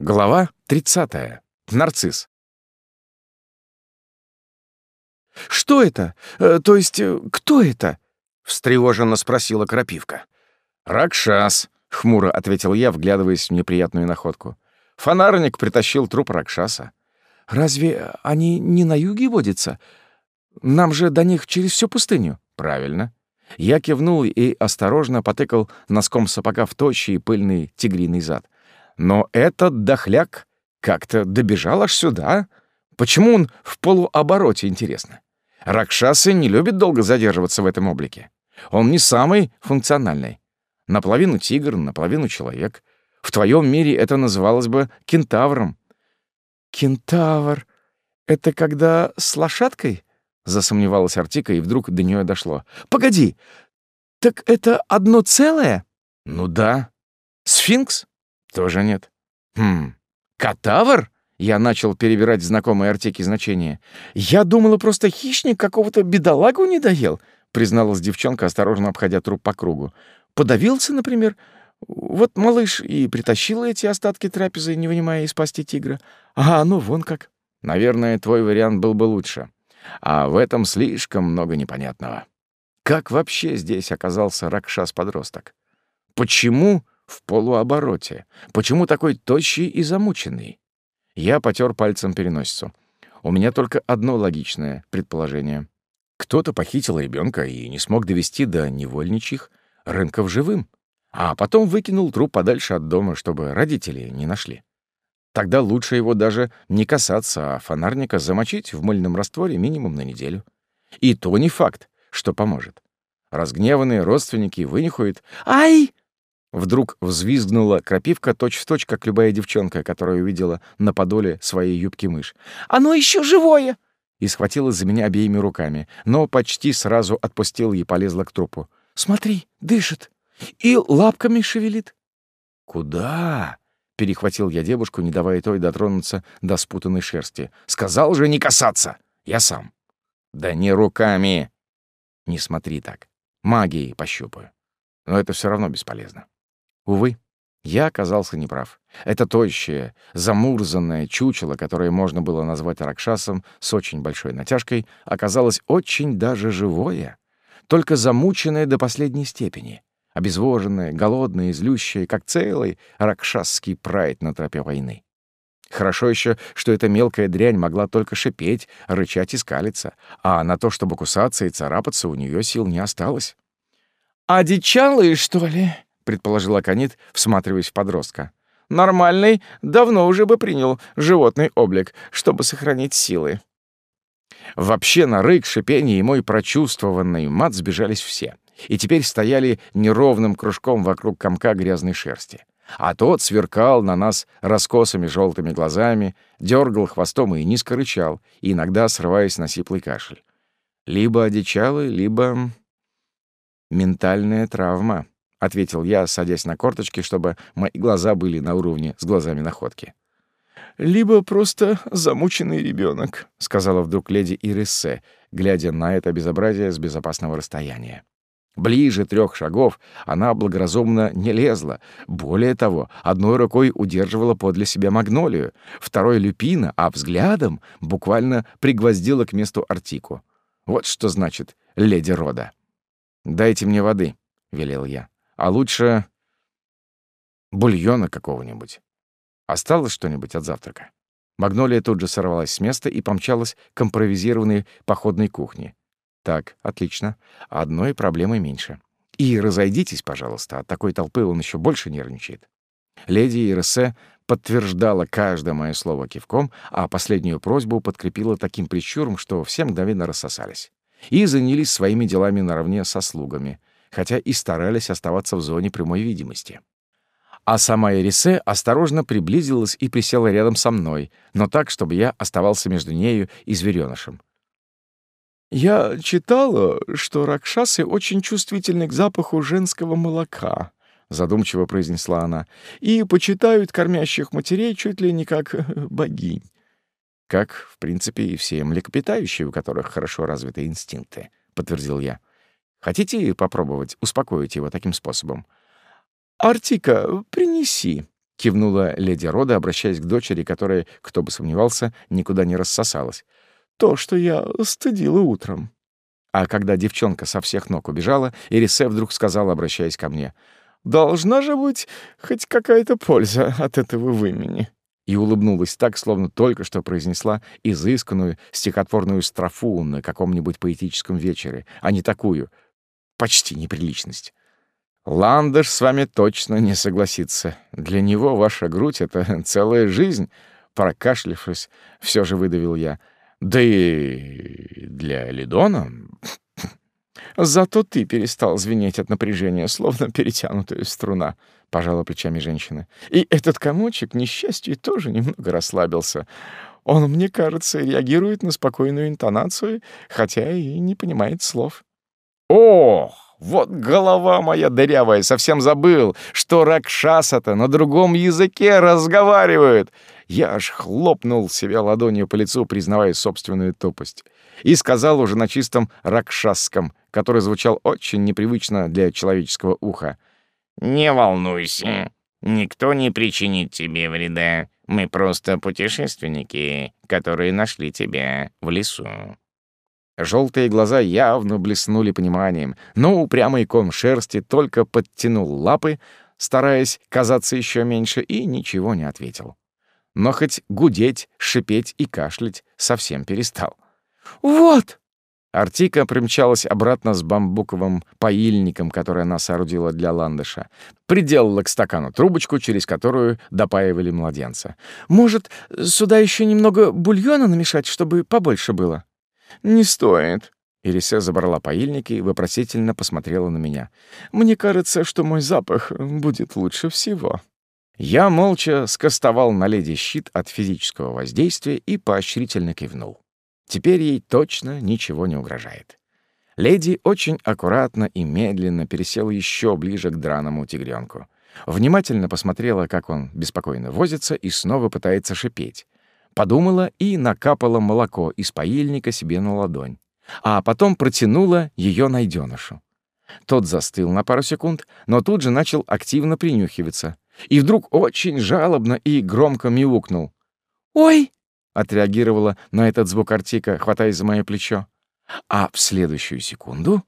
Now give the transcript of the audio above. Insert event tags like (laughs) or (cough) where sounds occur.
Глава 30. Нарцисс. «Что это? Э, то есть, э, кто это?» — встревоженно спросила Крапивка. «Ракшас», — хмуро ответил я, вглядываясь в неприятную находку. Фонарник притащил труп Ракшаса. «Разве они не на юге водятся? Нам же до них через всю пустыню». «Правильно». Я кивнул и осторожно потыкал носком сапога в тощий пыльный тигриный зад. Но этот дохляк как-то добежал аж сюда. Почему он в полуобороте, интересно? Ракшасы не любят долго задерживаться в этом облике. Он не самый функциональный. Наполовину тигр, наполовину человек. В твоем мире это называлось бы кентавром. «Кентавр — это когда с лошадкой?» — засомневалась Артика, и вдруг до нее дошло. «Погоди! Так это одно целое?» «Ну да. Сфинкс? Тоже нет. Хм, катавр?» Я начал перебирать знакомые артики значения. «Я думала, просто хищник какого-то бедолагу не доел», — призналась девчонка, осторожно обходя труп по кругу. «Подавился, например. Вот малыш и притащила эти остатки трапезы, не вынимая из пасти тигра. А ну вон как». «Наверное, твой вариант был бы лучше. А в этом слишком много непонятного. Как вообще здесь оказался Ракшас-подросток? Почему в полуобороте? Почему такой тощий и замученный? Я потер пальцем переносицу. У меня только одно логичное предположение. Кто-то похитил ребенка и не смог довести до невольничьих рынков живым, а потом выкинул труп подальше от дома, чтобы родители не нашли. Тогда лучше его даже не касаться, а фонарника замочить в мыльном растворе минимум на неделю. И то не факт, что поможет. Разгневанные родственники вынюхают «Ай!» Вдруг взвизгнула крапивка точь-в-точь, точь, как любая девчонка, которая увидела на подоле своей юбки мышь. «Оно еще живое!» И схватила за меня обеими руками, но почти сразу отпустила и полезла к трупу. «Смотри, дышит! И лапками шевелит!» «Куда?» — перехватил я девушку, не давая той дотронуться до спутанной шерсти. «Сказал же не касаться! Я сам!» «Да не руками!» «Не смотри так. Магией пощупаю. Но это все равно бесполезно. Увы, я оказался неправ. Это тощее, замурзанное чучело, которое можно было назвать Ракшасом с очень большой натяжкой, оказалось очень даже живое, только замученное до последней степени, обезвоженное, голодное и злющее, как целый ракшасский прайд на тропе войны. Хорошо еще, что эта мелкая дрянь могла только шипеть, рычать и скалиться, а на то, чтобы кусаться и царапаться, у нее сил не осталось. «Одичалые, что ли?» — предположил Аконит, всматриваясь в подростка. «Нормальный давно уже бы принял животный облик, чтобы сохранить силы». Вообще на рык, шипение и мой прочувствованный мат сбежались все, и теперь стояли неровным кружком вокруг комка грязной шерсти. А тот сверкал на нас раскосыми желтыми глазами, дергал хвостом и низко рычал, иногда срываясь на сиплый кашель. Либо одичалый, либо... ментальная травма ответил я, садясь на корточки, чтобы мои глаза были на уровне с глазами находки. «Либо просто замученный ребенок, сказала вдруг леди Ириссе, глядя на это безобразие с безопасного расстояния. Ближе трех шагов она благоразумно не лезла. Более того, одной рукой удерживала подле себя магнолию, второй — люпина, а взглядом буквально пригвоздила к месту артику. Вот что значит леди рода. «Дайте мне воды», — велел я. А лучше бульона какого-нибудь. Осталось что-нибудь от завтрака? Магнолия тут же сорвалась с места и помчалась к импровизированной походной кухне. Так, отлично. Одной проблемой меньше. И разойдитесь, пожалуйста, от такой толпы он еще больше нервничает. Леди Иресе подтверждала каждое мое слово кивком, а последнюю просьбу подкрепила таким прищуром, что все мгновенно рассосались. И занялись своими делами наравне со слугами — хотя и старались оставаться в зоне прямой видимости. А сама Эрисе осторожно приблизилась и присела рядом со мной, но так, чтобы я оставался между нею и зверёнышем. «Я читала, что ракшасы очень чувствительны к запаху женского молока», — задумчиво произнесла она, «и почитают кормящих матерей чуть ли не как богинь». «Как, в принципе, и все млекопитающие, у которых хорошо развиты инстинкты», — подтвердил я. Хотите попробовать успокоить его таким способом? «Артика, принеси», — кивнула леди Рода, обращаясь к дочери, которая, кто бы сомневался, никуда не рассосалась. «То, что я стыдила утром». А когда девчонка со всех ног убежала, Ирисе вдруг сказала, обращаясь ко мне, «Должна же быть хоть какая-то польза от этого вымени» и улыбнулась так, словно только что произнесла изысканную стихотворную строфу на каком-нибудь поэтическом вечере, а не такую, почти неприличность. Ландыш с вами точно не согласится. Для него ваша грудь — это (laughs) целая жизнь. Прокашлявшись, все же выдавил я. Да и для Лидона... (laughs) Зато ты перестал звенеть от напряжения, словно перетянутая струна пожала плечами женщина. И этот комочек, к несчастью, тоже немного расслабился. Он, мне кажется, реагирует на спокойную интонацию, хотя и не понимает слов. Ох, вот голова моя дырявая, совсем забыл, что Ракшаса-то на другом языке разговаривают. Я аж хлопнул себя ладонью по лицу, признавая собственную тупость. И сказал уже на чистом ракшасском, который звучал очень непривычно для человеческого уха — «Не волнуйся, никто не причинит тебе вреда. Мы просто путешественники, которые нашли тебя в лесу». Желтые глаза явно блеснули пониманием, но упрямый ком шерсти только подтянул лапы, стараясь казаться еще меньше, и ничего не ответил. Но хоть гудеть, шипеть и кашлять совсем перестал. «Вот!» Артика примчалась обратно с бамбуковым поильником, который она соорудила для ландыша. Приделала к стакану трубочку, через которую допаивали младенца. «Может, сюда еще немного бульона намешать, чтобы побольше было?» «Не стоит». Ирисе забрала поильник и вопросительно посмотрела на меня. «Мне кажется, что мой запах будет лучше всего». Я молча скостовал на леди щит от физического воздействия и поощрительно кивнул. Теперь ей точно ничего не угрожает. Леди очень аккуратно и медленно пересела еще ближе к драному тигренку. Внимательно посмотрела, как он беспокойно возится и снова пытается шипеть. Подумала и накапала молоко из поильника себе на ладонь. А потом протянула ее найденышу. Тот застыл на пару секунд, но тут же начал активно принюхиваться. И вдруг очень жалобно и громко мяукнул. «Ой!» отреагировала на этот звук Артика, хватаясь за мое плечо. А в следующую секунду